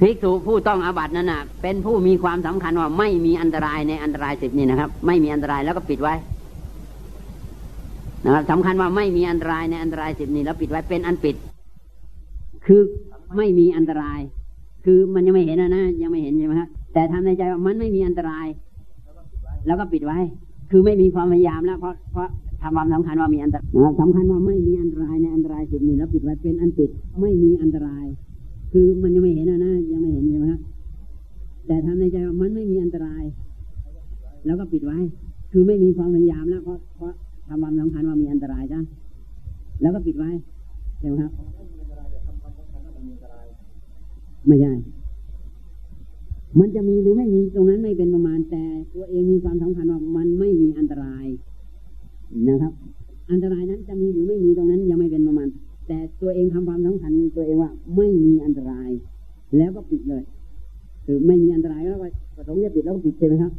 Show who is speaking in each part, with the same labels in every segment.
Speaker 1: ภิกษุผู้ต้องอาบัตินั้นน่ะเป็นผู้มีความสำคัญว่าไม่มีอันตรายในอันตรายสิบนี่นะครับ ไม่มีอันตรายแล้วก็ปิดไว้นะครับสำคัญว่าไม่มีอันตรายในอันตรายสิบนี่แล้วปิดไว้เป็นอันปิด คือไม่มีอันตราย คือมันยังไม่เห็นนะนะยังไม่เห็นใช่ไหมครับแต่ทำในใจว่ามันไม่มีอันตราย แล้วก็ปิดไว้ คือไม่มีความพยายามแล้วเพราะเพราะทำความสำคัญว่ามีอันตรายสำคัญว่าไม่มีอันตรายในอันตรายสิบนี่แล้วปิดไว้เป็นอันปิดไม่มีอันตราย คือมันยังไม่เห็นนะนะยังไม่เห็นใช่ไหมครับแต่ทำในใจว่ามันไม่มีอันตราย แล้วก็ปิดไว้ คือไม่มีความพยายามแล้วเพราะเพราะทำความสำคัญว่ามีอันตรายจ้ะแล้วก็ปิดไว้ใช่ไหมครับไม่ใช่มันจะมีหรือไม่มีตรงนั้นไม่เป็นประมาณ แต่ตัวเองมีความสำคัญว่ามันไม่มีอันตรายนะครับ อันตรายนั้นจะมีหรือไม่มีตรงนั้นยังไม่เป็นประมาณ แต่ตัวเองทำความสำคัญตัวเองว่าไม่มีอันตราย แล้วก็ปิดเลยคือไม่มีอันตรายแล้วก็ประสงค์จะปิดแล้วก็ปิดใช่ไหมครับ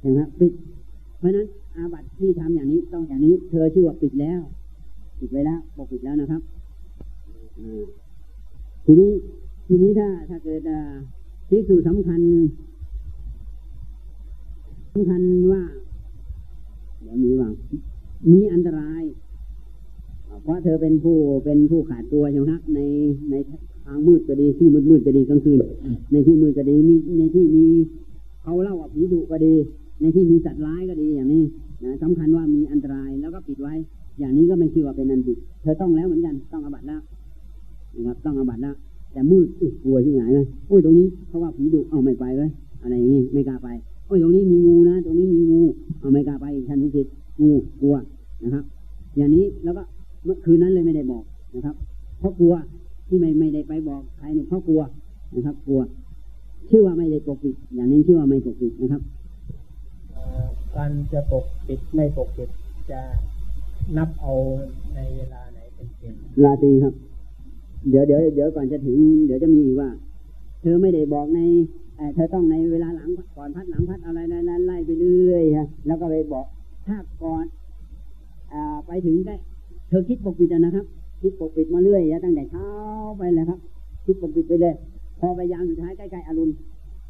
Speaker 1: เห็นไหมครับปิด เพราะนั้นอาบัติที่ทำอย่างนี้ต้องอย่างนี้ เธอชื่อว่าปิดแล้ว ปิดไว้แล้วปกปิดแล้วนะครับทีนี้ทีนี้ถ้าถ้าเกิดพิสูจสำคัญสำคัญว่าเดี๋ยวมีว่ามีอันตราย เพราะเธอเป็นผู้เป็นผู้ขาดตัวใช่ไหมครับในในทางมืดก็ดีที่มืดมืดก็ดีกลางคืน ในที่มืดก็ดีมีในที่มีเขาเล่าว่าผีดุก็ดี ในที่มีสัตว์ร้ายก็ดีอย่างนี้นะสำคัญว่ามีอันตรายแล้วก็ปิดไว้ อย่างนี้ก็ไม่ชื่อว่าเป็นอันผิดเธอต้องแล้วเหมือนกันต้องอบัตแล้วนะครับต้องอบัตแล้วแต่มืดอุกกลัวที่ไหนเลยโอ้ยตรงนี้เขาว่าผีดุเอาไม่ไปเลยอะไรอย่างนี้ไม่กล้าไปโอ้ยตรงนี้มีงูนะตรงนี้มีงูเอาไม่กล้าไปอีกทันทีจิตงูกลัวนะครับ อย่างนี้แล้วก็ เมื่อคืนนั้นเลยไม่ได้บอกนะครับ เพราะกลัวที่ไม่ไม่ได้ไปบอกใครเนี่ยเพราะกลัวนะครับ กลัว ชื่อว่าไม่ได้ปกปิด อย่างนี้ชื่อว่าไม่ปกปิดนะครับ
Speaker 2: การจะปกปิดไม่ปกปิดจะนับเอาในเวลาไหนเป็นเกณฑ์
Speaker 1: ราตรีครับ เดี๋ยวเดี๋ยวเดี๋ยวก่อนจะถึง เดี๋ยวจะมีอีกว่า เธอไม่ได้บอกในเธอต้องในเวลาหลังก่อนพัดหลังพัดอะไรนั้นไล่ไปเรื่อยฮะแล้วก็ไปบอกถ้าก่อนอไปถึงได้ เธอคิดปกปิดนะครับ คิดปกปิดมาเรื่อยตั้งแต่เช้าไปเลยครับ คิดปกปิดไปเลย พอไปยามสุดท้ายใกล้ๆอรุณ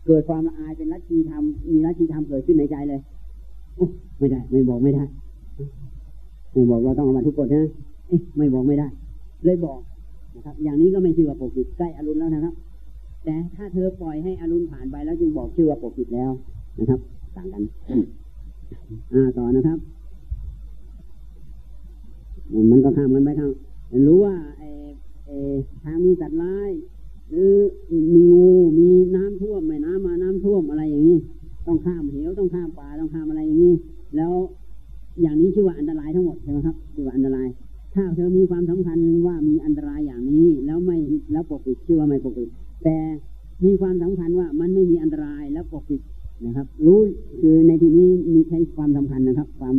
Speaker 1: เกิดความละอายเป็นรัชีธรรมมีรัชีธรรมเกิดขึ้นในใจเลยไม่ได้ ไม่บอกไม่ได้ไม่บอกเราต้องเอามาทุกคนนะไม่บอกไม่ได้ เลยบอกนะครับ อย่างนี้ก็ไม่ชื่อว่าปกปิดใกล้อรุณแล้วนะครับ แต่ถ้าเธอปล่อยให้อรุณผ่านไปแล้วจึงบอกชื่อว่าปกปิดแล้วนะครับ ต่างกัน อ่าต่อนะครับ มันก็ข้ามกันไปข้างรู้ว่าไอ้ไอ้ทางมีสัตว์ร้ายหรือมีงูมีน้ำท่วมไม่น้ำมาน้ำท่วมอะไรอย่างนี้ ต้องข้ามเหวต้องข้ามป่าต้องข้ามอะไรอย่างนี้ แล้วอย่างนี้ชื่อว่าอันตรายทั้งหมดใช่ไหมครับชื่อว่าอันตราย ถ้าเธอมีความสำคัญว่ามีอันตรายอย่างนี้ แล้วไม่แล้วปกปิดชื่อว่าไม่ปกปิดแต่มีความสำคัญว่ามันไม่มีอันตรายแล้วปกปิดนะครับ รู้คือในที่นี้มีใช้ความสำคัญนะครับ ความ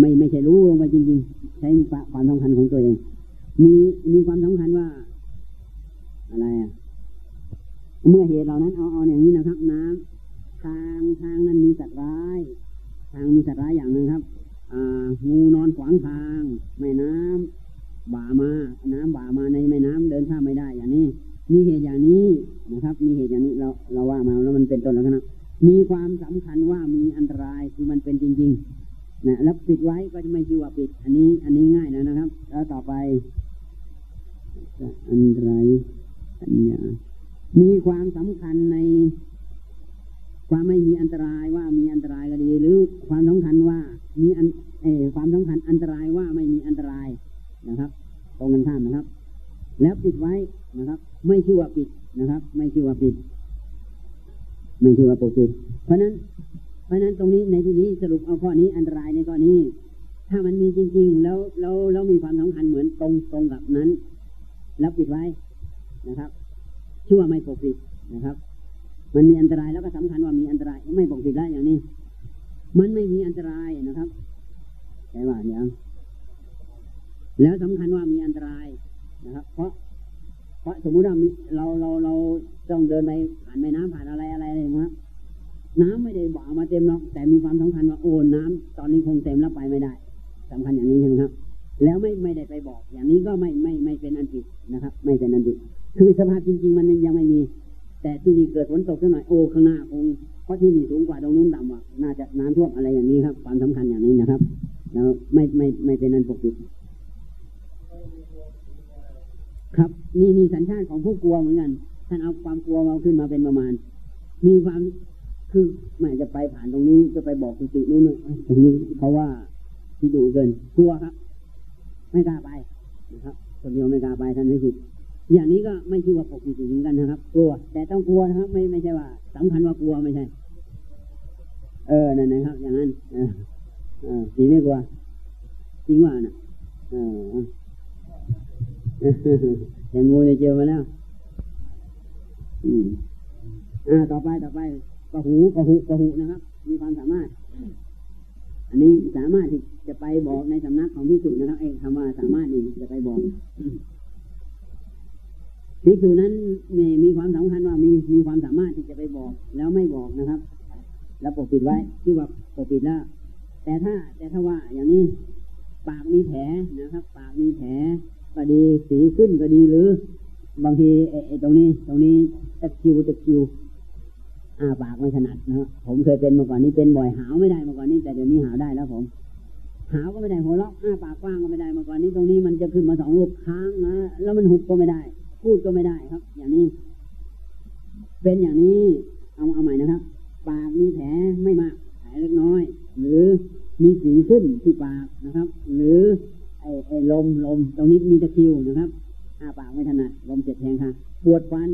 Speaker 1: ไม่ไม่ใช่รู้ลงไปจริง ๆ ใช้ความสำคัญของตัวเอง มีมีความสำคัญว่า อะไรอะเมื่อเหตุเหล่านั้นเอาเอาอย่างนี้นะครับ น้ำทางทางนั้นมีสัตว์ร้าย ทางมีสัตว์ร้ายอย่างหนึ่งครับงูนอนขวางทาง แม่น้ำบ่ามา น้ำบ่ามาในแม่น้ำเดินข้ามไม่ได้อย่างนี้ มีเหตุอย่างนี้นะครับ มีเหตุอย่างนี้เราเราว่ามาแล้วมันเป็นต้นแล้วนะมีความสำคัญว่ามีอันตรายคือมันเป็นจริง ๆ นะแล้วปิดไว้ก็จะไม่ชื่อว่าปิด อันนี้ อันนี้ง่ายนะนะครับ แล้วต่อไปอันตรายอัญญามีความสำคัญใน ความไม่มีอันตรายว่ามีอันตรายก็ดี หรือความสำคัญว่ามีอันเอความสำคัญอันตรายว่าไม่มีอันตรายนะครับ ตรงกันข้ามนะครับ แล้วปิดไว้นะครับ ไม่ชื่อว่าปิดนะครับ ไม่ชื่อว่าปิด ไม่ชื่อว่าปกปิด เพราะนั้น เพราะนั้นตรงนี้ในที่นี้สรุปเอาข้อนี้อันตรายในข้อนี้ ถ้ามันมีจริง ๆ แล้วแล้วแล้วมีความสำคัญเหมือนตรงตรงกับนั้นแล้วปิดไว้นะครับชื่อว่าไม่ปกปิดนะครับ มันมีอันตรายแล้วก็สำคัญว่ามีอันตรายไม่ปกปิดได้อย่างนี้ มันไม่มีอันตรายนะครับใช่ว่าเนี่ยแล้วสำคัญว่ามีอันตรายนะครับ เพราะเพราะสมมุติว่าเราเราเราต้องเดินไปผ่านแม่น้ำผ่านอะไรอะไรอะไรมา น้ำไม่ได้บ่ามาเต็มหรอกแต่มีความสำคัญว่าโอ้น้ำตอนนี้คงเต็มแล้วไปไม่ได้สำคัญอย่างนี้ใช่ไหมครับ แล้วไม่ไม่ได้ไปบอก อย่างนี้ก็ไม่ไม่ไม่เป็นอันผิดนะครับ ไม่เป็นอันผิดคือสภาพจริง ๆ มันยังไม่มี แต่ที่นี่เกิดฝนตกสักหน่อยโอ้ข้างหน้าคงเพราะที่นี่สูงกว่าตรงนู้นต่ำกว่าน่าจะน้ำท่วมอะไรอย่างนี้ครับ ความสำคัญอย่างนี้นะครับ แล้วไม่ไม่ไม่เป็นนันปกปิดครับนี่นี่สัญชาติของผู้กลัวเหมือนกันท่านเอาความกลัวมาขึ้นมาเป็นประมาณ มีความ คือไม่จะไปผ่านตรงนี้จะไปบอกกุฏินู้นตรงนี้เขาว่าที่ดูเกินกลัวครับ ไม่กล้าไปนะครับคนเดียวไม่กล้าไปท่านไม่ผิดอย่างนี้ก็ไม่ชื่อว่าปกปิดเหมือนกันนะครับ กลัว แต่ต้องกลัวนะครับ ไม่ไม่ใช่ว่าสำคัญว่ากลัวไม่ใช่ เออนั่นนะครับ อย่างนั้น เออเออผีไม่กลัวจริงว่าน่ะ เอออย่างงูเนี่ยเจอมาแล้ว อืมอ่าต่อไปต่อไป กระหูกระหูกระหูนะครับ มีความสามารถ อันนี้สามารถที่จะไปบอกในสำนักของพิสุนะครับเองคำว่าสามารถนี่จะไปบอกพิสุนั้นมีมีความสำคัญว่ามีมีความสามารถที่จะไปบอก แล้วไม่บอกนะครับ แล้วปกปิดไว้ที่ว่าปกปิดแล้วแต่ถ้าแต่ถ้าว่าอย่างนี้ปากมีแผลนะครับ ปากมีแผลก็ดีสีขึ้นก็ดีหรือ บางทีไอ้ตรงนี้ ตรงนี้ตะคิวตะคิว อ้าปากไม่ถนัดนะผมเคยเป็นมาก่อนนี้เป็นบ่อยหาวไม่ได้มาก่อนนี้แต่เดี๋ยวนี้หาวได้แล้วผมหาวก็ไม่ได้หัวเราะอ้าปากกว้างก็ไม่ได้มาก่อนนี้ตรงนี้มันจะขึ้นมาสองลูกค้างนะแล้วมันหุบก็ไม่ได้ พูดก็ไม่ได้ครับ อย่างนี้ เป็นอย่างนี้ เอาเอาใหม่นะครับ ปากมีแผลไม่มากแผลเล็กน้อย หรือมีสีขึ้นที่ปากนะครับ หรือไอ้ไอ้ลมลมตรงนี้มีตะคิวนะครับอ้าปากไม่ถนัดลมเจ็บแทงค่ะปวดฟัน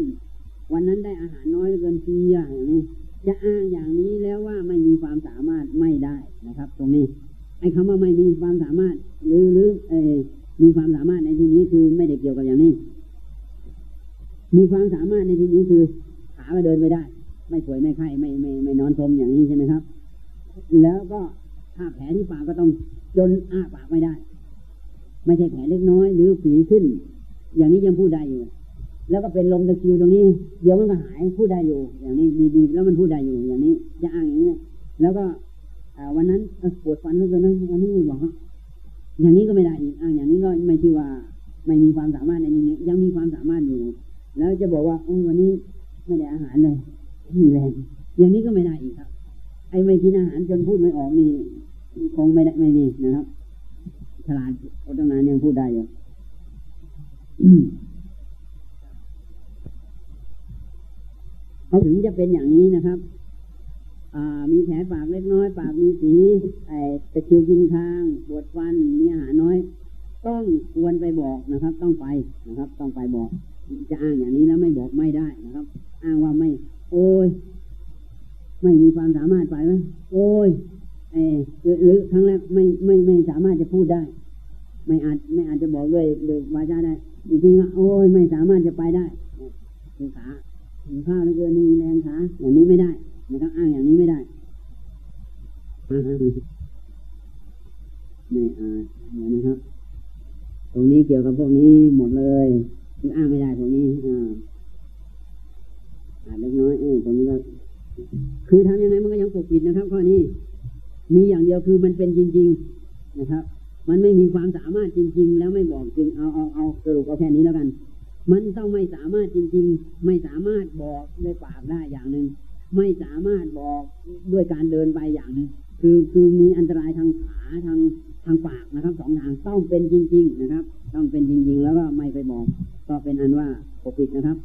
Speaker 1: วันนั้นได้อาหารน้อยเกินเพีอย่างนี้จะอ้างอย่างนี้แล้วว่าไม่มีความสามารถไม่ได้นะครับ ตรงนี้ ไอ้คำว่าไม่มีความสามารถ หรือหรือเอมีความสามารถในที่นี้คือไม่ได้เกี่ยวกับอย่างนี้ มีความสามารถในที่นี้คือขาก็เดินไม่ได้ ไม่ป่วยไม่ไข้ไม่ไม่ไม่นอนทมอย่างนี้ใช่ไหมครับ แล้วก็ถ้าแผลที่ปากก็ต้องจนอ้าปากไม่ได้ ไม่ใช่แผลเล็กน้อย หรือฝีขึ้น อย่างนี้ยังพูดได้อยู่ แล้วก็เป็นลมตะคิวตรงนี้ เดี๋ยวมันก็หายพูดได้อยู่ อย่างนี้ดีๆแล้วมันพูดได้อยู่อย่างนี้ จะอ้างอย่างนี้แล้วก็วันนั้นปวดฟันเหลือเกินนะวันนี้บอกว่าอย่างนี้ก็ไม่ได้อีกอ้างอย่างนี้ก็ไม่ชื่อว่า ไม่มีความสามารถในนี้ยังมีความสามารถอยู่ แล้วจะบอกว่าโอ้วันนี้ไม่ได้อาหารเลยมีแรงอย่างนี้ก็ไม่ได้อีกครับ ไอ้ไม่กินอาหารจนพูดไม่ออกนี่คงไม่ได้ไม่ดีนะครับฉลาดโอตั้งนานยังพูดได้อยู่ เขาถึงจะเป็นอย่างนี้นะครับมีแผลปากเล็กน้อย ปากมีสีไอ้ตะคิวกินคางปวดฟันมีอาหารน้อย ต้องควรไปบอกนะครับ ต้องไปนะครับ ต้องไปบอก จะอ้างอย่างนี้แล้วไม่บอกไม่ได้นะครับ อ้างว่าไม่ โอ้ย ไม่มีความสามารถไปไหมโอ้ยเอหรือครั้งแรกไม่ไม่ไม่สามารถจะพูดได้ ไม่อาจไม่อาจจะบอกด้วยด้วยวาจาได้อีกทีว่าโอ้ยไม่สามารถจะไปได้คือขา ถึงข้าวเหลือเกินนี่แรงขาอย่างนี้ไม่ได้นะครับอ้างอย่างนี้ไม่ได้ไม่อาเนี่ยนะครับ ตรงนี้เกี่ยวกับพวกนี้หมดเลยคืออ้างไม่ได้ตรงนี้อ่าอาเล็กน้อยเออตรงนี้ก็คือทำยังไงมันก็ยังปกปิดนะครับ ข้อนี้ มีอย่างเดียวคือมันเป็นจริง ๆนะครับ มันไม่มีความสามารถจริง ๆ แล้วไม่บอกจริงเอาเอาเอาสรุปเอาแค่นี้แล้วกัน มันต้องไม่สามารถจริง ๆ ไม่สามารถบอกด้วยปากได้อย่างหนึ่งไม่สามารถบอกด้วยการเดินไปอย่างหนึ่งคือคือมีอันตรายทางขาทางทางปากนะครับสองทางต้องเป็นจริง ๆ นะครับ ต้องเป็นจริง ๆ แล้วก็ไม่ไปบอก ก็เป็นอันว่าปกปิดนะครับ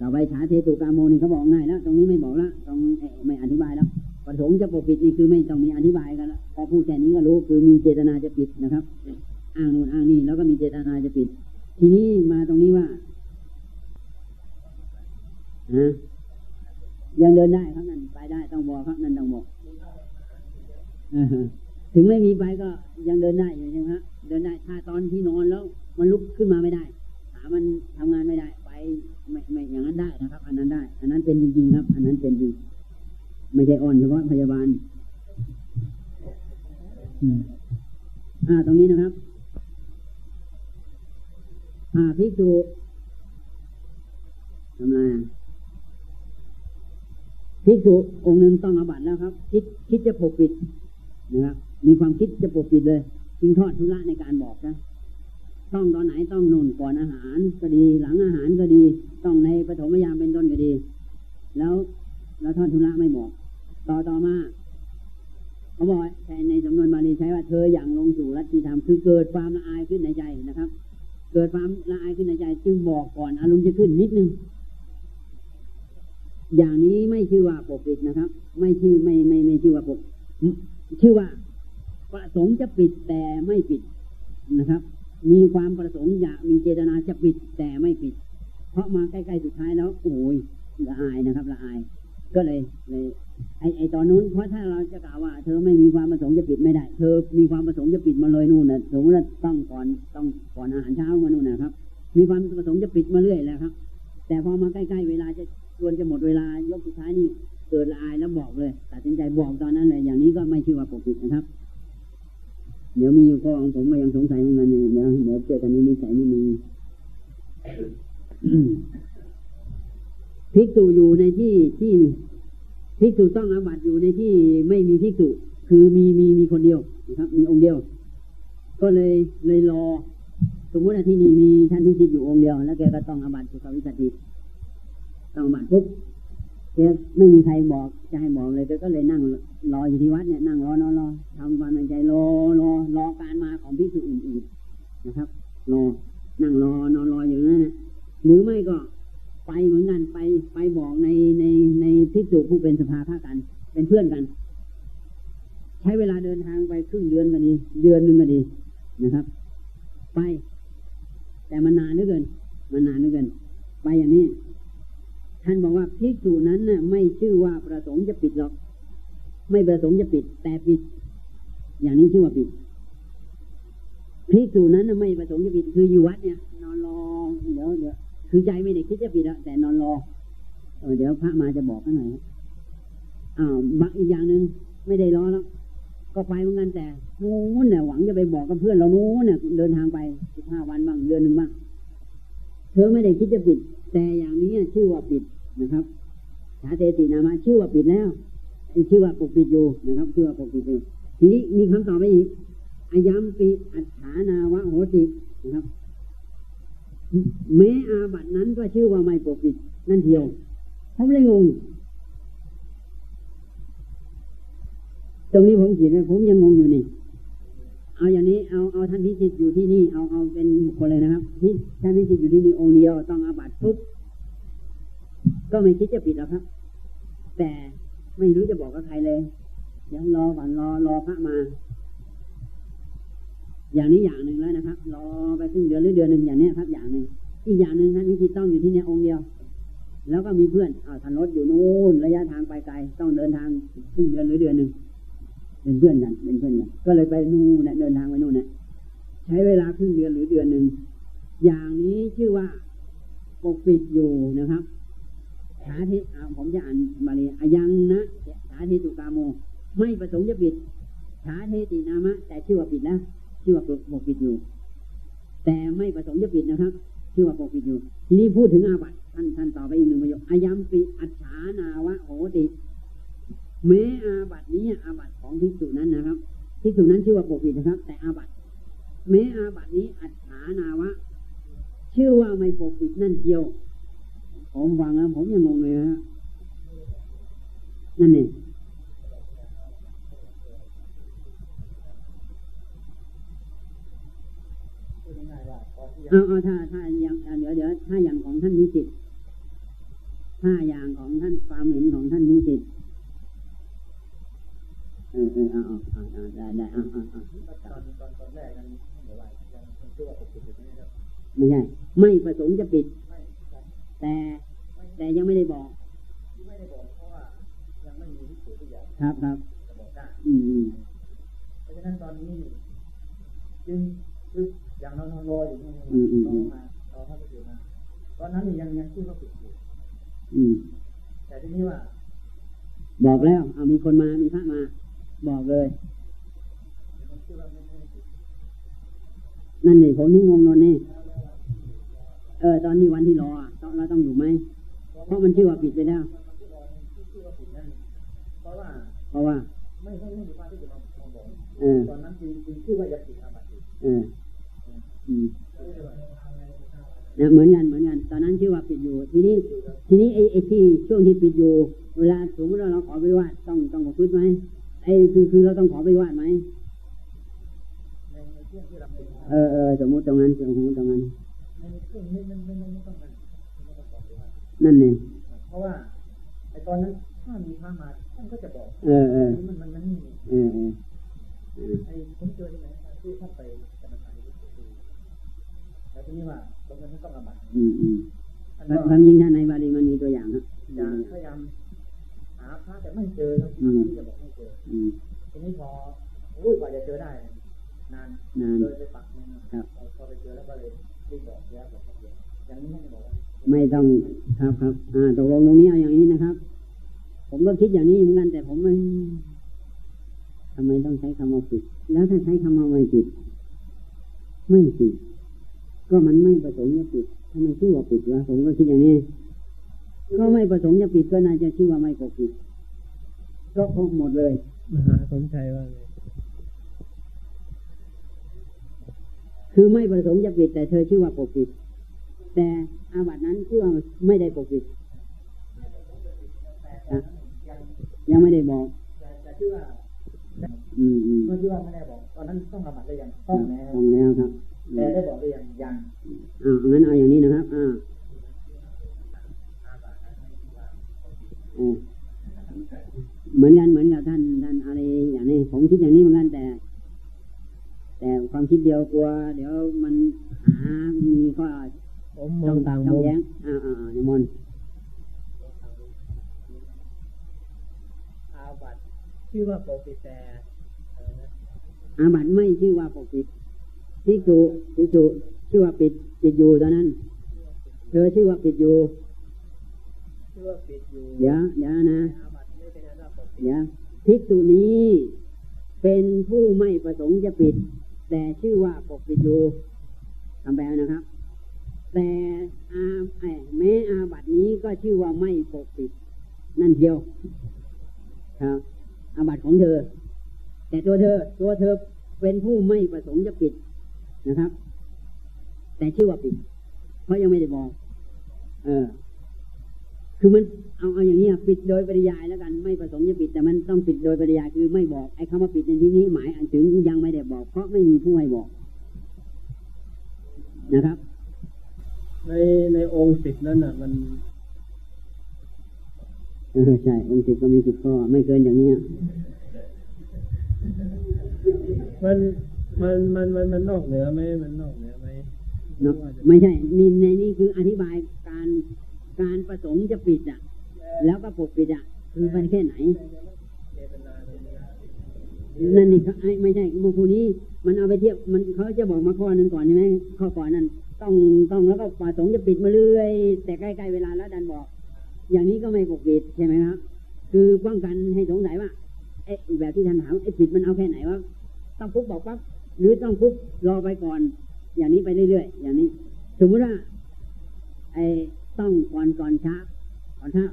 Speaker 1: ต่อไปฉาเทตุกาโมนี่เขาบอกง่ายแล้วตรงนี้ไม่บอกละตรงไม่อธิบายแล้วประสงค์จะปกปิดนี่คือไม่ต้องมีอธิบายกันแล้วพอพูดแค่นี้ก็รู้คือมีเจตนาจะปิดนะครับ อ้างนู่นอ้างนี่แล้วก็มีเจตนาจะปิด ทีนี้มาตรงนี้ว่าฮะยังเดินได้ครับนั่นไปได้ต้องบอกครับนั่นต้องบอกถึงไม่มีไปก็ยังเดินได้อยู่ใช่ไหมฮะเดินได้ถ้าตอนที่นอนแล้ว มันลุกขึ้นมาไม่ได้ขามันทำงานไม่ได้ ไปไม่ไม่อย่างนั้นได้นะครับ อันนั้นได้ อันนั้นเป็นจริงๆครับ อันนั้นเป็นจริงไม่ใช่อ่อนเฉพาะพยาบาลอ่าตรงนี้นะครับ อ่าพิจูทำไมพิจูองค์หนึ่งต้องอาบัตแล้วครับ คิดคิดจะปกปิดนะครับมีความคิดจะปกปิดเลย จึงทอดทุระในการบอกนะต้องตอนไหนต้องนุ่นก่อนอาหารก็ดี หลังอาหารก็ดี ต้องในปฐมยามเป็นต้นก็ดี แล้วแล้วทอนธุระไม่บอก ต่อต่อมาเขาบอกใช้ในสำนวนบาลีใช้ว่าเธออย่างลงสู่รัตติธรรมคือเกิดความละอายขึ้นในใจนะครับ เกิดความละอายขึ้นในใจจึงบอกก่อนอารมณ์จะขึ้นนิดนึง อย่างนี้ไม่ชื่อว่าปกปิดนะครับ ไม่ชื่อไม่ไม่ไม่ชื่อว่าปกชื่อว่าประสงค์จะปิดแต่ไม่ปิดนะครับ มีความประสงค์อยากมีเจตนาจะปิดแต่ไม่ปิด เพราะมาใกล้ๆสุดท้ายแล้วโอ้ยละอายนะครับละอาย ก็เลยเลยไอไอตอนนู้นเพราะถ้าเราจะกล่าวว่า เธอไม่มีความประสงค์จะปิดไม่ได้ เธอมีความประสงค์จะปิดมาเลยนู่นน่ะสมมติว่าต้องก่อนต้องก่อนอาหารเช้ามานู่นนะครับ มีความประสงค์จะปิดมาเรื่อยแล้วครับ แต่พอมาใกล้ๆเวลาจะชวนจะหมดเวลายกสุดท้ายนี่เกิดละอายแล้วบอกเลยตัดสินใจบอกตอนนั้นเลยอย่างนี้ก็ไม่ชื่อว่าปกปิดนะครับ เดี๋ยวมีอยู่ข้อของผมก็ยังสงสัยเหมือนกันเดี๋ยวเดี๋ยวเจอกันนี้นิสัยนิดนึง ภิกษุอยู่ในที่ที่ภิกษุต้องอาบัติอยู่ในที่ไม่มีภิกษุคือมีมีมีคนเดียวนะครับ มีองค์เดียว ก็เลยเลยรอ สมมติว่าที่นี่มีท่านพิจิตอยู่องค์เดียว แล้วแกก็ต้องอาบัติสุขวิสัตติต้องอาบัติปุ๊บแกไม่มีใครบอกจะให้บอกเลยแกก็เลยนั่งรออยู่ที่วัดเนี่ยนั่งรอนอนรอทำความในใจรอรอรอการมาของภิกษุอื่นๆนะครับรอนั่งรอนอนรออยู่นั่นนะหรือไม่ก็ ไปเหมือนกันไปไปบอกในในในภิกษุผู้เป็นสภาพากัน เป็นเพื่อนกัน ใช้เวลาเดินทางไปครึ่งเดือนก็ดีเดือนหนึ่งก็ดีนะครับ ไป แต่มันนานเหลือเกิน มันนานเหลือเกิน ไปอย่างนี้ ท่านบอกว่าภิกษุนั้นน่ะ ไม่ชื่อว่าประสงค์จะปิดหรอก ไม่ประสงค์จะปิด แต่ปิด อย่างนี้ชื่อว่าปิดภิกษุนั้นน่ะไม่ประสงค์จะปิดคืออยู่วัดเนี่ยนอนรอเดี๋ยวเดี๋ยว คือใจไม่ได้คิดจะปิดแต่นอนรอเดี๋ยวพระมาจะบอกกันหน่อยอ้าวบักอีกอย่างหนึ่งไม่ได้รอแล้วก็ไปเหมือนกันแต่นู้นเนี่ยหวังจะไปบอกกับเพื่อนเรานู้นเนี่ยเดินทางไปสิบห้าวันบ้างเดือนหนึ่งบ้างเธอไม่ได้คิดจะปิด แต่อย่างนี้ชื่อว่าปิดนะครับชาเตตินามาชื่อว่าปิดแล้วชื่อว่าปกปิดอยู่นะครับ ชื่อว่าปกปิดอยู่ทีนี้มีคำตอบไปอีกอายามปิอัฏฐานาวะโหตินะครับ แม้อาบัตินั้นก็ชื่อว่าไม่ปกปิดนั่นเทียวผมเลยงง ตรงนี้ผมขีดไว้ผมยังงงอยู่นี่เอาอย่างนี้เอาเอาท่านพิจิตอยู่ที่นี่เอาเอาเป็นคคลเลยนะครับที่ท่านพิจิตอยู่ที่นี่องค์เดียวต้องอาบัติปุ๊บก็ไม่คิดจะปิดหรอกครับ แต่ไม่รู้จะบอกกับใครเลยเดี๋ยวรอก่อนรอรอพระมา อย่างนี้อย่างหนึ่งแล้วนะครับ รอไปครึ่งเดือนหรือเดือนหนึ่งอย่างนี้ครับ อย่างหนึ่งอีกอย่างหนึ่งท่านพิจิตต้องอยู่ที่เนี่ยองค์เดียว แล้วก็มีเพื่อนอ้าวท่านรถอยู่นู่นระยะทางไปไกลต้องเดินทางครึ่งเดือนหรือเดือนหนึ่งเป็นเพื่อนกันเป็นเพื่อนกันก็เลยไปนู่นเนี่ยเดินทางไปนู่นเนี่ยใช้เวลาครึ่งเดือนหรือเดือนหนึ่งอย่างนี้ชื่อว่าปกปิดอยู่นะครับสาธิอ่าผมจะอ่านบาลีอายังนะสาธิตุกาโม ไม่ประสงค์จะปิดสาเทตินามะ แต่ชื่อว่าปิดแล้ว ชื่อว่าปกปิดอยู่ แต่ไม่ประสงค์จะปิดนะครับชื่อว่าปกปิดอยู่ ทีนี้พูดถึงอาบัติท่านท่านต่อไปอีกหนึ่งประโยคอายัมปิอัจฉานาวะโหติแม้อาบัตินี้อาบัติของภิกษุนั้นนะครับภิกษุนั้นชื่อว่าปกปิดนะครับ แต่อาบัติแม้อาบัตินี้อัจฉานาวะ ชื่อว่าไม่ปกปิดนั่นเดียว ผมฟังแล้วผมยังงงเลยนะนั่นเอง เอาเอาถ้าถ้าอย่างเดี๋ยวเดี๋ยวถ้าอย่างของท่านมีสิทธิ์ถ้าอย่างของท่านความเห็นของท่านมีสิทธิ์เออเออเอาเอาเอาได้ได้เอาเอาเอา
Speaker 2: ตอนตอนตอนแรกนั้นบอกว่ายังชื่อว่าปกปิดอยู่นะครับ
Speaker 1: ไม่ใช่ไม่ประสงค์จะปิด แต่แต่ยังไม่ได้บอก
Speaker 2: ไม่ได้บอกเพราะว่ายังไม่มีที่สุดที่อยาก
Speaker 1: ครับครับ
Speaker 2: จะบอกได้
Speaker 1: อือืม
Speaker 2: เพราะฉะนั้นตอนนี้จึงคือ อย่างเรารออยู่นี่รอมารอเข้าไปอยู่มาตอนนั้นนี่ยังยังชื่อว่าปิดอยู่
Speaker 1: อืม
Speaker 2: แต่ทีนี้ว่า
Speaker 1: บอกแล้ว เอามีคนมา มีพระมา บอกเลย
Speaker 2: มันชื่อว่าไม่ไม่ปิด
Speaker 1: นั่นนี่ผมนี่งงนนนี่ เออ ตอนนี้วันที่รออะต้องเราต้องอยู่ไหม เพราะมันชื่อว่าปิดไปแล้ว
Speaker 2: ที่รอที่ชื่อว่าปิดนั่นเพราะว่า
Speaker 1: เพราะว่า
Speaker 2: ไม่ไม่ไม่มีพระที่จะมามาบอก
Speaker 1: เออ
Speaker 2: ตอนนั้นจริงจริงชื่อว่ายัติอาบัติ
Speaker 1: เอออืม
Speaker 2: แต่
Speaker 1: นะเหมือนกันเหมือนกันตอนนั้นชื่อว่าปิดอยู่ ทีนี้ ทีนี้ไอ้ไอ้ที่ช่วงที่ปิดอยู่ เวลาสมมติว่าเราขอไปวาดต้องต้องขอพุทธไหมไอ้คือคือเราต้องขอไปวาดไหม
Speaker 2: ในในช่วงที่เราเป็น
Speaker 1: เออเออสมมติตรงนั้นสมมติตรงนั้น
Speaker 2: ในช่วงนี้มันมันมันไม่ต้องมันไม่ต้องบอกเลยว่า
Speaker 1: นั่นเอง
Speaker 2: เพราะว่าไอ้ตอนนั้นถ้ามีพระมาท่านก็จะบอก
Speaker 1: เออเออ
Speaker 2: มันมันมันไม่มี
Speaker 1: เออเออเออ
Speaker 2: ไอ้ผมเจอที่ไหนที่ท่านไปกรรมฐานที่สุดแล้ว ทีนี้ว่าตรงนั้นท่านต้องระบาด
Speaker 1: อืมอืม
Speaker 2: ท่าน
Speaker 1: ควา
Speaker 2: ก็
Speaker 1: มจริงท่านในบาลีมันมีตัวอย่างครับ
Speaker 2: จะพยายามหาพระแต่ไม่เจอครับที่จะบอกไม่เจอ
Speaker 1: อืม
Speaker 2: ทีนี้พออุ้ยกว่าจะเจอได้ นาน
Speaker 1: นาน
Speaker 2: เลยไปปักมันนะครับพอไปเจอแล้วก็เลยรีบบอกแล้วบอกเขาเดียวอย่างนี้ไม่ได้บอกว่า
Speaker 1: ไม่ต้องครับครับ อ่าตกลงตรงนี้เอาอย่างนี้นะครับ ผมก็คิดอย่างนี้เหมือนกันแต่ผมไม่ทำไมต้องใช้คำว่าผิด แล้วถ้าใช้คำว่าไม่ผิด ไม่ผิด ก็มันไม่ประสงค์จะปิดทำไมชื่อว่าปิดวะผมก็คิดอย่างนี้ ก็ไม่ประสงค์จะปิดก็น่าจะชื่อว่าไม่ปกปิดก็คงหมดเลย
Speaker 3: มหาสมชัยว่าไง
Speaker 1: คือไม่ประสงค์จะปิด แต่เธอชื่อว่าปกปิด แต่อาบัตินั้นชื่อว่าไม่ได้ปกปิดอะยังไม่ได้บอก
Speaker 2: แต่แต่ที่ว่า
Speaker 1: อืมอืม
Speaker 2: เมื่อที่ว่าไม่ได้บอกตอนนั้นต้องระบาดได้ยังต้องแล้ว
Speaker 1: ต้องแล้วครับ
Speaker 2: แต่ได้บอกได้ยังยัง
Speaker 1: อ่างั้นเอาอย่างนี้นะครับอ่าเออเหมือนกันเหมือนกับท่านท่านอะไรอย่างนี้ ผมคิดอย่างนี้เหมือนกันแต่ แต่ความคิดเดียวกลัว เดี๋ยวมันหามีก็
Speaker 3: ผมม
Speaker 1: ต้
Speaker 3: อ
Speaker 1: องง
Speaker 3: ต่าง
Speaker 1: ต้
Speaker 3: มุ
Speaker 1: อง
Speaker 3: ม
Speaker 1: แย้งอ่าอ่าอ่านิมนต์
Speaker 3: อาบัตชื่อว่าปกปิดแต่เอ่อ
Speaker 1: อาบัติไม่ชื่อว่าปกปิด ทิจุทิจุชื่อว่าปิดปิดอยู่ตอนนั้น เธอชื่อว่าปิดอยู่
Speaker 3: ชื่อว่าปิดอยู่
Speaker 1: เดี๋ยวเดี๋ยวนะ
Speaker 3: อาบัตไม่เป็นอันว่าปกปิด
Speaker 1: เดี๋ยวภิกษุนี้เป็นผู้ไม่ประสงค์จะปิด แต่ชื่อว่าปกปิดอยู่ทำแปลนะครับ แต่อาไอ้แม้อาบัตินี้ก็ชื่อว่าไม่ปกปิด นั่นเดียวครับอาบัติของเธอ แต่ตัวเธอ ตัวเธอเป็นผู้ไม่ประสงค์จะปิด นะครับ แต่ชื่อว่าปิด เพราะยังไม่ได้บอก เออ คือมันเอาเอาอย่างนี้ยปิดโดยปริยายแล้วกัน ไม่ประสงค์จะปิด แต่มันต้องปิดโดยปริยายคือไม่บอกไอ้คำว่าปิดในที่นี้หมายถึงยังไม่ได้บอก เพราะไม่มีผู้ให้บอกนะครับ
Speaker 3: ในในองค์สิบนั้นน่ะ มัน
Speaker 1: เออใช่ องค์สิบก็มีสิบข้อไม่เกินอย่างเนี้ย
Speaker 3: มัน มันมันมันมันนอกเหนือไหมมันนอกเหนือไหม
Speaker 1: เนอะไม่ใช่นี่ในนี้คืออธิบายการการประสงค์จะปิดอะ แล้วก็ปกปิดอะคือมันแค่ไหน
Speaker 3: นั่น
Speaker 1: นี่เขาไอ้ไม่ใช่เมื่อคูนี้ มันเอาไปเทียบมันเขาจะบอกมาข้อหนึ่งก่อนใช่ไหมข้อก่อนนั้นต้องต้องแล้วก็ประสงค์จะปิดมาเรื่อยแต่ใกล้ๆเวลาแล้วดันบอก อย่างนี้ก็ไม่ปกปิดใช่ไหมครับ คือป้องกันให้สงสัยว่าเอ๊ะแบบที่ท่านถามไอ้ปิดมันเอาแค่ไหนวะต้องปุ๊บบอกปั๊บ หรือต้องปุ๊บรอไปก่อน อย่างนี้ไปเรื่อยๆอย่างนี้ สมมติว่าไอ้ต้องก่อนก่อนช้าก่อนช้า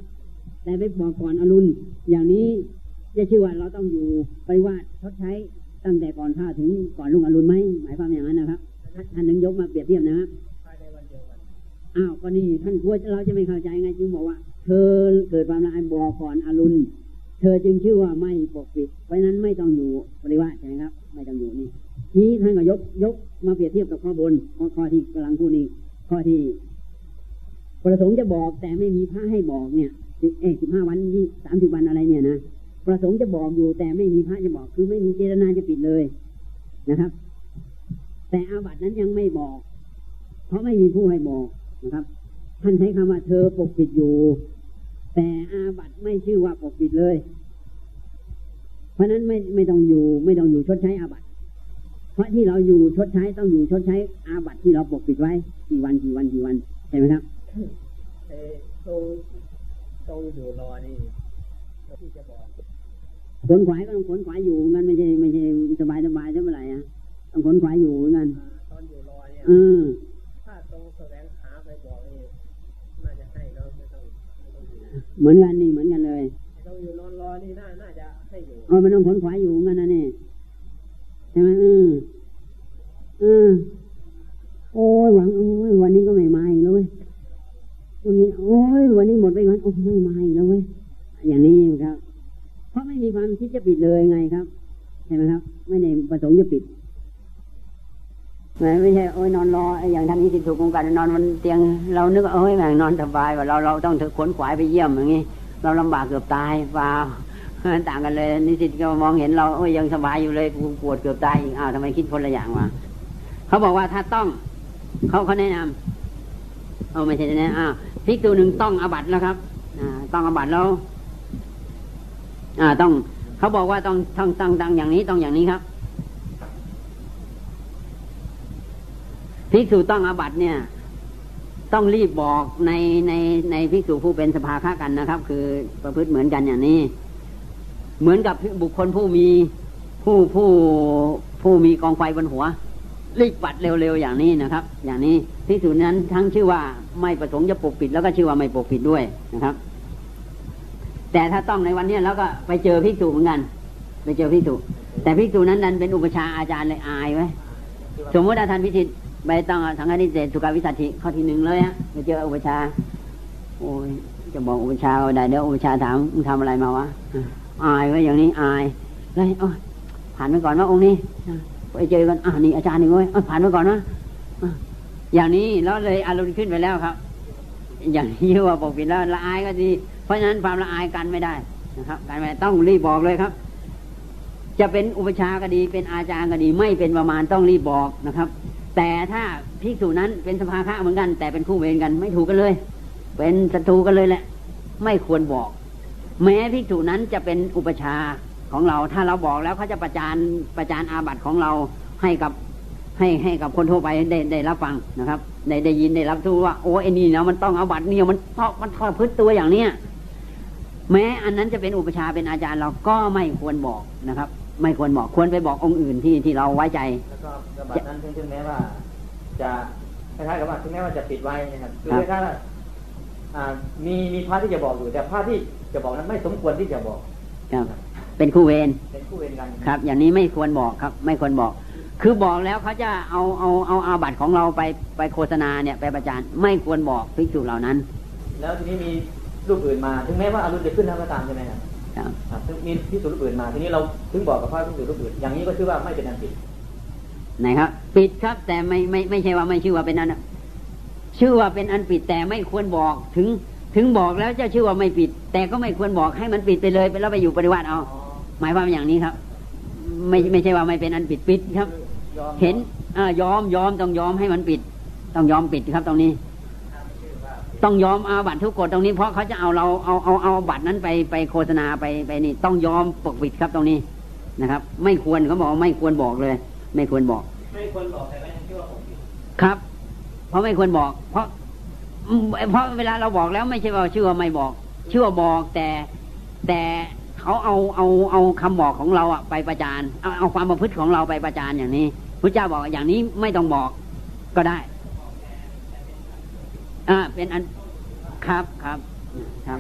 Speaker 1: แต่ไปบอกก่อนอรุณ อย่างนี้จะชื่อว่าเราต้องอยู่ไปวาดชดใช้ตั้งแต่ก่อนข้าถึงก่อนลุงอรุณไหมหมายความอย่างนั้นนะครับท่านท่านนึงยกมาเปรียบเทียบนะครับอ้าวก็นี่ท่านกลัวเราจะไม่เข้าใจไงจึงบอกว่า เธอเกิดความละอายบอกก่อนอรุณ เธอจึงชื่อว่าไม่ปกปิด เพราะฉะนั้นไม่ต้องอยู่ปริวาสใช่ไหมครับ ไม่ต้องอยู่นี่ นี้ท่านก็ยกยกมาเปรียบเทียบกับข้อบนข้อข้อที่กำลังพูดนี่ข้อที่ประสงค์จะบอกแต่ไม่มีพระให้บอกเนี่ยสิบเอ้สิบห้าวันยี่สามสิบวันอะไรเนี่ยนะประสงค์จะบอกอยู่แต่ไม่มีพระจะบอก คือไม่มีเจตนาจะปิดเลยนะครับ แต่อาบัตินั้นยังไม่บอก เพราะไม่มีผู้ให้บอกนะครับ ท่านใช้คำว่าเธอปกปิดอยู่ แต่อาบัติไม่ชื่อว่าปกปิดเลย เพราะฉะนั้นไม่ไม่ต้องอยู่ ไม่ต้องอยู่ชดใช้อาบัติ ราะที่เราอยู่ชดใช้ต้องอยู่ชดใช้อาบัติที่เราปกปิดไว้กี่วันกี่วันกี่วันใช่ไหมครับ
Speaker 3: เออตรงตรงอยู่รอนี่ที่จะบอก
Speaker 1: ขนขวายก็ต้องขนขวายอยู่เหมือนกันไม่ใช่ไม่ใช่สบายสบายใช่ไหมไรอะต้องขนขวายอยู่เหมือนกัน
Speaker 3: อ่าตอนอยู่รอเนี่ย
Speaker 1: เออ
Speaker 3: ถ้าตรงแสวงหาไปบอกนี่น่าจะให้แล้วไม่ต้องไม่ต้องอยู่
Speaker 1: เหมือนกันนี่เหมือนกันเลย
Speaker 3: ไม่ต้องอยู่นอนรอนี่น่าน่าจะให้อยู่
Speaker 1: เออมันต้องขนขวายอยู่เหมือนกันนะเนี่ยใช่ไหมเออเออโอ้ย ยวันนี้หมดไปวันโอ้ไม่มาอีกแล้วเว้ยอย่างนี้ครับ เพราะไม่มีความคิดจะปิดเลยไงครับใช่ไหมครับ ไม่ได้ประสงค์จะปิดไม่ไม่ใช่โอ้ยนอนรออย่างท่าน นอนบนเตียงเรานึกว่าเอ้ยแม่งนอนสบายว่าเราเราต้องถือขวนขวายไปเยี่ยมอย่างนี้ เราลำบากเกือบตายเปล่าต่างกันเลยนิสิตก็มองเห็นเราโอ้ยยังสบายอยู่เลยกูปวดเกือบตายอีกอ้าวทำไมคิดคนละอย่างวะเขาบอกว่าถ้าต้องเขาเขาแนะนำเอาไม่ใช่แนะนำอ้าวพิกตัวหนึ่งต้องอบัตแล้วครับอ่าต้องอบัตแล้ว อ่าต้องเขาบอกว่าต้องต้องต้องต้องอย่างนี้ต้องอย่างนี้ครับภิกษุต้องอาบัตเนี่ย ต้องรีบบอกในในในภิกษุผู้เป็นสภาค้ากันนะครับ คือประพฤติเหมือนกันอย่างนี้ เหมือนกับบุคคลผู้มีผู้ผู้ผู้มีกองไฟบนหัว รีบปัดเร็วๆอย่างนี้นะครับ อย่างนี้ภิกษุนั้นทั้งชื่อว่าไม่ประสงค์จะปกปิด แล้วก็ชื่อว่าไม่ปกปิดด้วยนะครับ แต่ถ้าต้องในวันนี้แล้วก็ไปเจอภิกษุเหมือนกัน ไปเจอภิกษุแต่ภิกษุนั้นดันเป็นอุปชาอาจารย์เลยอายไว้สมมติอาจารย์พิชิต ไปต้องสังฆนิเศษสุขวิสัตถิข้อที่หนึ่งเลยฮะไปเจออุปชา โอ้ยจะบอกอุปชาก็ได้เดี๋ยวอุปชาถามมึงทำอะไรมาวะอายไว้อย่างนี้อายเลยโอ้ยผ่านไปก่อนว่าองค์นี้ไปเจอกันอ่านี่อาจารย์นี่เว้ยผ่านไปก่อนนะอย่างนี้แล้วเลยอารมณ์ขึ้นไปแล้วครับ อย่างนี้ว่าปกปิดแล้วละอายก็ดี เพราะฉะนั้นความละอายกันไม่ได้นะครับการไม่ต้องรีบบอกเลยครับ จะเป็นอุปชาก็ดีเป็นอาจารย์ก็ดี ไม่เป็นประมาณต้องรีบบอกนะครับ แต่ถ้าภิกษุนั้นเป็นสภาคะเหมือนกัน แต่เป็นคู่เวรกัน ไม่ถูกกันเลย เป็นศัตรูกันเลยแหละ ไม่ควรบอก แม้ภิกษุนั้นจะเป็นอุปชาของเรา ถ้าเราบอกแล้วเขาจะประจานประจานอาบัติของเราให้กับให้ให้กับคนทั่วไปได้ได้รับฟังนะครับได้ได้ยินได้รับรู้ว่าโอ้ไอ้นี่เนาะมันต้องอาบัตรเนี่ยมันเพราะมันทอดพฤติตัวอย่างเนี้ยแม้อันนั้นจะเป็นอุปชาเป็นอาจารย์เราก็ไม่ควรบอกนะครับ ไม่ควรบอกควรไปบอกองค์อื่นที่ที่เราไว้ใจ
Speaker 2: แล้วก็กระบาดนั้นถึงแม้ว่า จะคล้ายๆกับว่าถึงแม้ว่าจะปิดไว้นะครับคือคล้ายๆว่าอ่ามีมีพระที่จะบอกอยู่ แต่พระที่จะบอกนั้นไม่สมควรที่จะบอก
Speaker 1: ครับเป็นคู่เวร
Speaker 2: เป็นคู่เวรกัน
Speaker 1: ครับ อย่างนี้ไม่ควรบอกครับ ไม่ควรบอก คือบอกแล้วเขาจะเอาเอาเอาอาบัตรของเราไปไปโฆษณาเนี่ยไปประจานไม่ควรบอกภิกษุเหล่านั้น
Speaker 2: แล้วทีนี้มีรูปอื่นมา ถึงแม้ว่าอารมณ์จะขึ้นแล้วก็ตามใช่ไหมครับ
Speaker 1: ครับ
Speaker 2: ครับซึ่งมีพิสูจน์รูปอื่นมา ทีนี้เราถึงบอกกับพระพิสูจน์รูปอื่นอย่างนี้ก็ชื่อว่าไม่เป็นอันผิด
Speaker 1: ไหนครับปิดครับ แต่ไม่ไม่ไม่ใช่ว่าไม่ชื่อว่าเป็นอันชื่อว่าเป็นอันปิดแต่ไม่ควรบอกถึงถึงบอกแล้วจะชื่อว่าไม่ปิด แต่ก็ไม่ควรบอกให้มันปิดไปเลยไปแล้วไปอยู่ปฏิวัติเอา หมายความอย่างนี้ครับ ไม่ไม่ใช่ว่าไม่เป็นอันปิดปิดครับ
Speaker 2: ยอม
Speaker 1: เห็นอายอมยอมต้องยอมให้มันปิด ต้องยอมปิดครับตรงนี้ ต้องยอมเอาบัตรทุกกฎตรงนี้เพราะเขาจะเอาเราเอาเอาเอาบัตรนั้นไปไปโฆษณาไปไปนี่ ต้องยอมปกปิดครับตรงนี้นะครับ ไม่ควรเขาบอกว่าไม่ควรบอกเลย ไม่ควรบอก
Speaker 3: ไม่ควรบอกแต่ก็ยังคิดว่าผมผิด
Speaker 1: ครับ เพราะไม่ควรบอก เพราะอืมเพราะเวลาเราบอกแล้วไม่ใช่ว่าชื่อว่าไม่บอกชื่อว่าบอกแต่แต่เขาเอาเอาเอาคำบอกของเราอะไปประจานเอาเอาความประพฤติของเราไปประจานอย่างนี้พระเจ้าบอกว่าอย่างนี้ไม่ต้องบอกก็ได้ อ่าเป็นอันครับครับครับ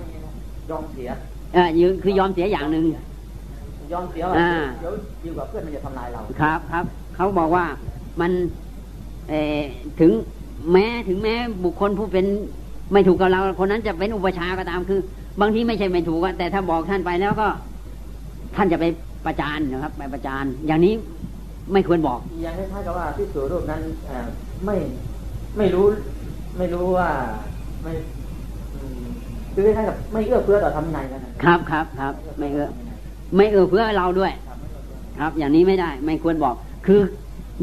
Speaker 2: ยอมเสีย
Speaker 1: เออยืคือยอมเสียอย่างหนึ่ง
Speaker 2: ยอมเสีย
Speaker 1: อ่า
Speaker 2: เดี๋ยวดีกว่าเพื่อนมันจะทำลายเรา
Speaker 1: ครับครับเขาบอกว่ามันเออถึงแม้ถึงแม้บุคคลผู้เป็นไม่ถูกกับเรา คนนั้นจะเป็นอุปชฌาย์ก็ตามคือ บางทีไม่ใช่ไม่ถูกอะแต่ถ้าบอกท่านไปแล้วก็ ท่านจะไปประจานนะครับ ไปประจานอย่างนี้ไม่ควรบอก
Speaker 2: อย่างคล้ายๆกับว่าพิสูจน์รูปนั้นเอ่อไม่ไม่รู้ ไม่รู้ว่าไม่อืมคือคล้ายๆกับไม่เอื้อเฟื้อต่อทำในกันนะครับ
Speaker 1: ครับครับ ไม่เออไม่เออเพื่อเราด้วย
Speaker 2: ครับไม่เอื้อเฟื้อ
Speaker 1: ครับ อย่างนี้ไม่ได้ไม่ควรบอก คือ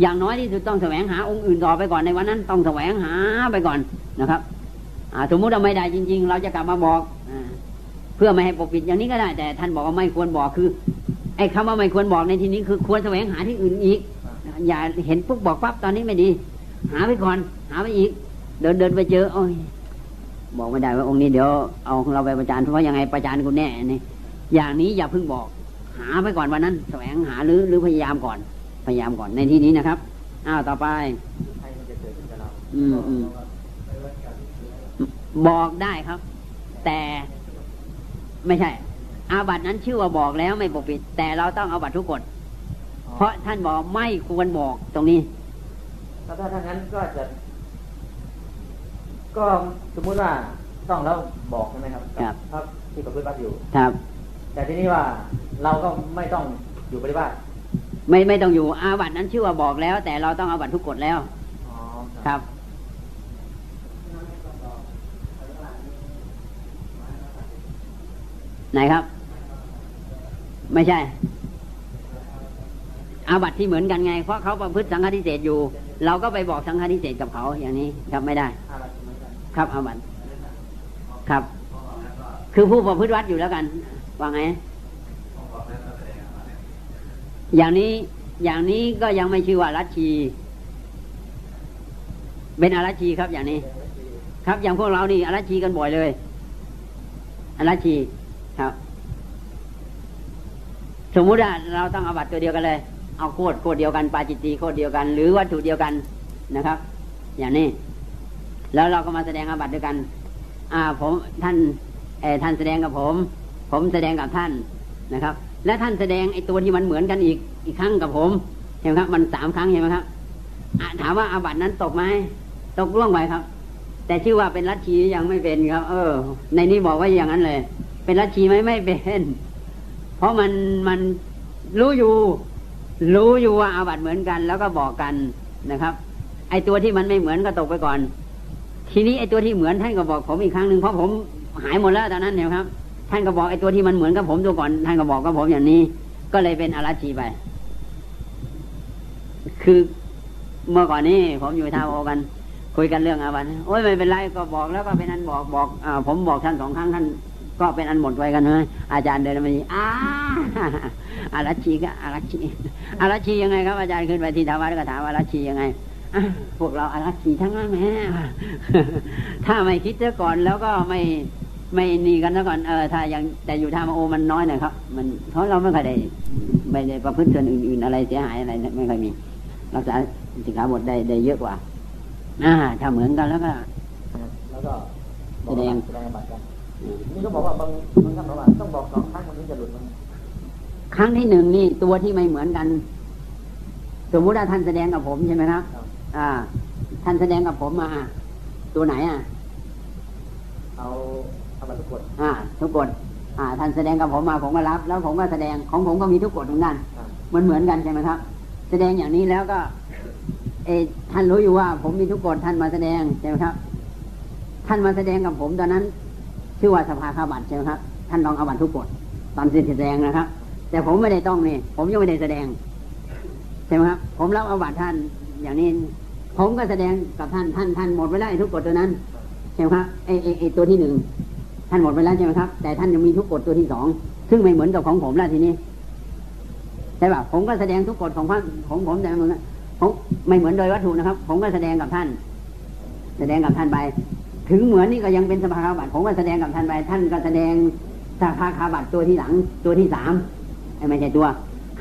Speaker 1: อย่างน้อยที่สุดต้องแสวงหาองค์อื่นต่อไปก่อนในวันนั้น ต้องแสวงหาไปก่อนนะครับอ่าสมมุติเราไม่ได้จริง ๆ เราจะกลับมาบอกอาเพื่อไม่ให้ปกปิดอย่างนี้ก็ได้ แต่ท่านบอกว่าไม่ควรบอกคือ ไอ้คำว่าไม่ควรบอกในที่นี้คือควรแสวงหาที่อื่นอีก อย่าเห็นปุ๊บบอกปั๊บตอนนี้ไม่ดี หาไปก่อน หาไปอีก เดินเดินไปเจอโอ้ยบอกไม่ได้ว่าองค์นี้เดี๋ยวเอาของเราไปประจานเพราะยังไงประจานกูแน่นี่อย่างนี้อย่าเพิ่งบอก หาไปก่อนวันนั้น แสวงหาหรือหรือพยายามก่อน พยายามก่อนในที่นี้นะครับอ้าวต่อไป
Speaker 2: ใครมันจะเกิดขึ้นกับเรา
Speaker 1: อืมอืมบอกได้ครับ แต่ไม่ใช่ อาบัตินั้นชื่อว่าบอกแล้วไม่ปกปิด แต่เราต้องเอาบัตรทุกกฎเพราะท่านบอกไม่ควรบอกตรงนี้
Speaker 2: ถ้าถ้าถ้างั้นก็จะ ก็สมมุติว่าต้องแล้วบอกใช่ไหมครับ
Speaker 1: ครับ
Speaker 2: พระที่ประพฤติวัดอยู่
Speaker 1: ครับ
Speaker 2: แต่ทีนี้ว่าเราก็ไม่ต้องอยู่ปฏิบัติ
Speaker 1: ไม่ไม่ต้องอยู่อาบัตินั้นชื่อว่าบอกแล้ว แต่เราต้องอาบัติทุกกฎแล้ว
Speaker 2: อ๋อ
Speaker 1: ครับ ไหนครับ ไม่ใช่ อาบัติที่เหมือนกันไง เพราะเขาประพฤติสังฆทิเศษอยู่ เราก็ไปบอกสังฆทิเศษกับเขาอย่างนี้ครับไม่ได้
Speaker 2: อาบัติเหมือนกัน
Speaker 1: ครับอาบัติครับ คือผู้ประพฤติวัดอยู่แล้วกัน ว่าไง อย่างนี้อย่างนี้ก็ยังไม่ชื่อว่ารัชชี เป็นอารัชชีครับ อย่างนี้ ครับอย่างพวกเรานี่อารัชชีกันบ่อยเลยอารัชชีครับ สมมุติว่าเราต้องอาบัตตัวเดียวกันเลย เอาโคดโคดเดียวกันปาจิตตีโคดเดียวกัน หรือวัตถุเดียวกันนะครับ อย่างนี้ แล้วเราก็มาแสดงอาบัตด้วยกัน อ่าผมท่านเอท่านแสดงกับผม ผมแสดงกับท่านนะครับ และท่านแสดงไอ้ตัวที่มันเหมือนกันอีกอีกครั้งกับผมเห็นไหมครับ มันสามครั้งเห็นไหมครับถามว่าอาบัตนั้นตกไหมตกล่วงไปครับ แต่ชื่อว่าเป็นลัทธิยังไม่เป็นครับ เออ ในนี้บอกว่าอย่างนั้นเลย เป็นลัทธิไหมไม่เป็นเพราะมันมันรู้อยู่ รู้อยู่ว่าอาบัตเหมือนกัน แล้วก็บอกกันนะครับ ไอตัวที่มันไม่เหมือนก็ตกไปก่อน ทีนี้ไอ้ตัวที่เหมือนท่านก็บอกผมอีกครั้งหนึ่งเพราะผมหายหมดแล้วตอนนั้นเนี่ยครับ ท่านก็บอกไอ้ตัวที่มันเหมือนกับผมตัวก่อน ท่านก็บอกกับผมอย่างนี้ ก็เลยเป็นอารัชชีไป คือเมื่อก่อนนี้ผมอยู่ท่าวโอกัน คุยกันเรื่องอาบันโอ้ยไม่เป็นไรก็บอกแล้วก็เป็นอันบอกบอกอผมบอกท่านสองครั้งท่านก็เป็นอันหมดไว้กันเลยอาจารย์เดินมาดีอ้าอารัชชีก็อารัชชีอารัชชียังไงครับอาจารย์ขึ้นไปที่ธรรมะแล้วก็ถามอารัชชียังไง พวกเราอารัชชีทั้งนั้นแหม่ถ้าไม่คิดเสียก่อนแล้วก็ไม่ไม่นี่กันซะก่อนเออถ้ายังแต่อยู่ทางโอมันน้อยหน่อยครับ มันเพราะเราไม่ค่อยได้ไม่ได้ประพฤติส่วนอื่นๆอะไรเสียหายอะไรไม่ค่อยมีรักษาสิกขาบทได้ได้เยอะกว่าอ่าถ้าเหมือนกันแล้วก็
Speaker 2: แล้วก็บอก
Speaker 1: แสดง
Speaker 2: แสดงอาบัติกันนี่ก็บอกว่าบางบางท่านบอกว่าต้องบอกสองครั้งมันถึงจะหลุดมัน
Speaker 1: ครั้งที่หนึ่งนี่ตัวที่ไม่เหมือนกัน สมมุติว่าท่านแสดงกับผมใช่ไหมครับ
Speaker 2: ครับ
Speaker 1: อ่า ท่านแสดงกับผมมาตัวไหนอะ
Speaker 2: เอาอาบัติทุกกฎ
Speaker 1: อ่า ทุกกฎอ่า ท่านแสดงกับผมมาผมก็รับ แล้วผมก็แสดงของผมก็มีทุกกฎเหมือนกัน
Speaker 2: ครับ
Speaker 1: มันเหมือนกันใช่ไหมครับ แสดงอย่างนี้แล้วก็เออท่านรู้อยู่ว่า ผมมีทุกกฎท่านมาแสดงใช่ไหมครับ ท่านมาแสดงกับผมตอนนั้น ชื่อว่าสภาคาบัตรใช่ไหมครับ ท่านลองเอาบัตรทุกกฎตอนแสดงนะครับ แต่ผมไม่ได้ต้องนี่ผมยังไม่ได้แสดงใช่ไหมครับ ผมรับเอาบัตรท่าน อย่างนี้ผมก็แสดงกับท่านท่านท่านหมดไปแล้วไอ้ทุกกฎตัวนั้นใช่ไหมครับไอ้ไอ้ไอตัวที่หนึ่งท่านหมดไปแล้วใช่ไหมครับ แต่ท่านยังมีทุกกฎตัวที่สองซึ่งไม่เหมือนกับของผมแล้วทีนี้ใช่ป่ะผมก็แสดงทุกกฎของพระของผมแต่เหมือนผมไม่เหมือนโดยวัตถุนะครับ ผมก็แสดงกับท่าน แสดงกับท่านไป ถึงเหมือนนี่ก็ยังเป็นสภาคาบัตรผมก็แสดงกับท่านไป ท่านก็แสดงสภาคาบัตรตัวที่หลังตัวที่สามไอ้ไม่ใช่ตัว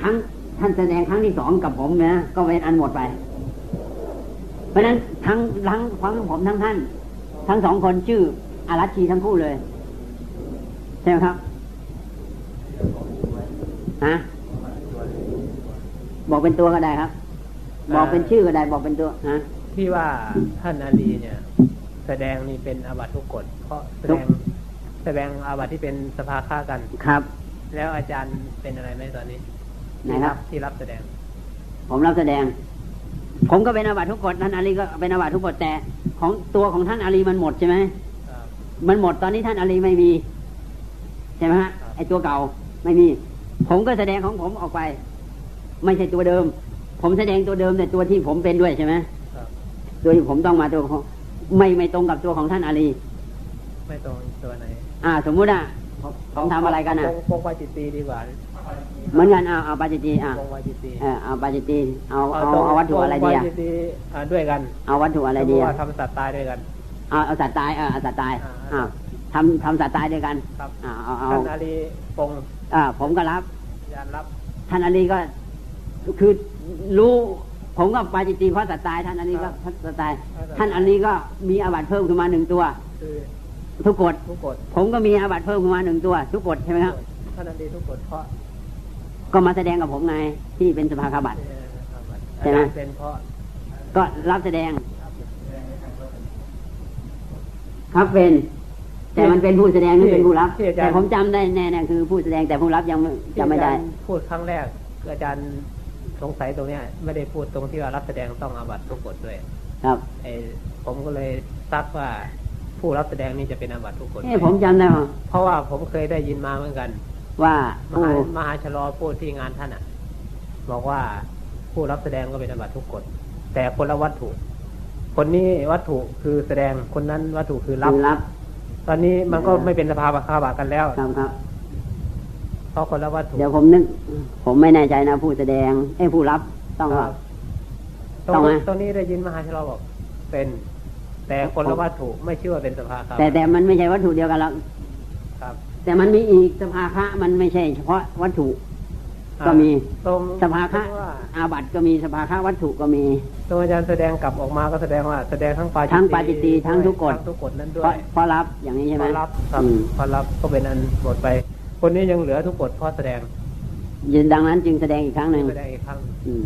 Speaker 1: ครั้งท่านแสดงครั้งที่สองกับผมนะก็เป็นอันหมดไป เพราะฉะนั้นทั้งทั้งทั้งผมทั้งท่าน ทั้งสองคนชื่ออารัชชีทั้งคู่เลย ใช่ไหมครับฮะบอกเป็นตัวก็ได้ครับ บอกเป็นชื่อก็ได้บอกเป็นตัวฮะ
Speaker 3: ที่ว่าท่านอาลีเนี่ย แสดงนี่เป็นอาบัติทุกกฎเพราะแสดงแสดงอาบัติที่เป็นสภาฆ่ากัน
Speaker 1: ครับ
Speaker 3: แล้วอาจารย์เป็นอะไรไหมตอนนี้
Speaker 1: ไหนครับ
Speaker 3: ที่รับแสดง
Speaker 1: ผมรับแสดง ผมก็เป็นอาบัติทุกกฎท่านอาลีก็เป็นอาบัติทุกกฎแต่ของตัวของท่านอาลีมันหมดใช่ไหม
Speaker 3: ครับ
Speaker 1: มันหมดตอนนี้ท่านอาลีไม่มีใช่ไหมฮะ
Speaker 3: ครับ
Speaker 1: ไอตัวเก่าไม่มี ผมก็แสดงของผมออกไป ไม่ใช่ตัวเดิม ผมแสดงตัวเดิมแต่ตัวที่ผมเป็นด้วยใช่ไหม
Speaker 3: ครับ
Speaker 1: ตัวที่ผมต้องมาตัวของไม่ไม่ตรงกับตัวของท่านอาลี
Speaker 3: ไม่ตรงตัวไหน
Speaker 1: อ่า สมมุติอะผมผมทำอะไรกันอะ
Speaker 3: ปงปงวาจิตตีดีกว่า
Speaker 1: เหมือนกันเอาเอาปาจิตีอะ
Speaker 3: ปงวาจิตตี
Speaker 1: เออเอาปาจิตีเอาเอา
Speaker 3: ตรง
Speaker 1: เอาวัตถุอะไรดี
Speaker 3: ปง
Speaker 1: อะ
Speaker 3: วาจิตตีอ่าด้วยกัน
Speaker 1: เอาวัตถุอะไรดี
Speaker 3: เพราะ
Speaker 1: อะ
Speaker 3: ว่าทำสัตว์ตายด้วยกัน
Speaker 1: เอาเอาสัตว์ตายเออเอาสัตว์ตาย
Speaker 3: อ่า
Speaker 1: อ่าทำทำสัตว์ตายด้วยกัน
Speaker 3: ครับ
Speaker 1: อ่าเอาเอา
Speaker 3: ท่านอาลีปง
Speaker 1: อ่าผมก็รับ
Speaker 3: อาจารย์รับ
Speaker 1: ท่านอาลีก็ คือรู้ผมก็ปาจิตีเพราะสัตว์ตายท่านอาลีก็เพราะสัตว์ตาย ท่านอาลีก็มีอาบัติเพิ่มขึ้นมาหนึ่งตัว
Speaker 3: คือ
Speaker 1: ทุกกฎ
Speaker 3: ทุกกฎ
Speaker 1: ผมก็มีอาบัติเพิ่มขึ้นมาหนึ่งตัว ทุกกฎใช่ไหมครับ
Speaker 3: ท่านอาลีทุกกฎเพราะ
Speaker 1: ก็มาแสดงกับผมไงที่เป็นสภาคาบัตร
Speaker 3: เอ่ออาบัติ
Speaker 1: ใช่ไหม
Speaker 3: อาจารย์เป็นเพราะ
Speaker 1: ก็รับแสดง ครับเป็น แต่มันเป็นผู้แสดงนี่เป็นผู้รับ
Speaker 3: ที่อาจารย์
Speaker 1: แต่ผมจำได้แน่ๆคือผู้แสดงแต่ผู้รับยังไม่จำไม่ได้
Speaker 3: ที่อาจารย์พูดครั้งแรกอาจารย์สงสัยตรงเนี้ย ไม่ได้พูดตรงที่ว่ารับแสดงต้องอาบัตทุกกฎด้วย
Speaker 1: ครับ
Speaker 3: ไอ้ผมก็เลยซักว่าผู้รับแสดงนี่จะเป็นอาบัตทุกกฎ
Speaker 1: เอ้ผมจำได้ว่า
Speaker 3: เพราะว่าผมเคยได้ยินมาเหมือนกัน
Speaker 1: ว่ามผู้
Speaker 3: หามหาชะลอพูดที่งานท่านอะ บอกว่าผู้รับแสดงก็เป็นอาบัตทุกกฎแต่คนละวัตถุ คนนี้วัตถุคือแสดงคนนั้นวัตถุคือรับ
Speaker 1: ผู้รับ
Speaker 3: ตอนนี้มันก็ไม่เป็นสภาพคาบากันแล้ว
Speaker 1: ครับครับ
Speaker 3: เพราะคนละวัตถุ
Speaker 1: เดี๋ยวผมนึก ผมไม่แน่ใจนะผู้แสดงไอ้ยผู้รับต้อง
Speaker 3: ค
Speaker 1: ว่า
Speaker 3: รับตร
Speaker 1: ต้อง
Speaker 3: ง
Speaker 1: ไหม
Speaker 3: ตรงนี้ได้ยินมหาชลอบอกเป็นแต่คนละวัตถุไม่ชื่อว่าเป็นสภาครับ
Speaker 1: แต่แต่มันไม่ใช่วัตถุเดียวกันหรอก
Speaker 3: ครับ
Speaker 1: แต่มันมีอีกสภาคะมันไม่ใช่เฉพาะวัตถุ ก็มี
Speaker 3: ตรง
Speaker 1: สภาคะ
Speaker 3: ตรงว่า
Speaker 1: อาบัติก็มีสภาคะวัตถุก็มี
Speaker 3: ตรงอาจารย์แสดงกลับออกมาก็แสดงว่าแสดงทั้งปาจิต
Speaker 1: ทั้งปาจิตตีทั้งทุกกฎ
Speaker 3: ทั้งทุกกฎนั้นด้
Speaker 1: เพ
Speaker 3: ว
Speaker 1: ราะ
Speaker 3: ย
Speaker 1: เพราะรับอย่างนี้ใช่ไหม
Speaker 3: พอรับครับ
Speaker 1: อืม
Speaker 3: พอรับก็เป็นอันหมดไป คนนี้ยังเหลือทุกกฎเพราะแสดง
Speaker 1: ดังนั้นจึงแสดงอีกครั้งหนึ่ง
Speaker 3: แสดงอีกครั้ง
Speaker 1: อืม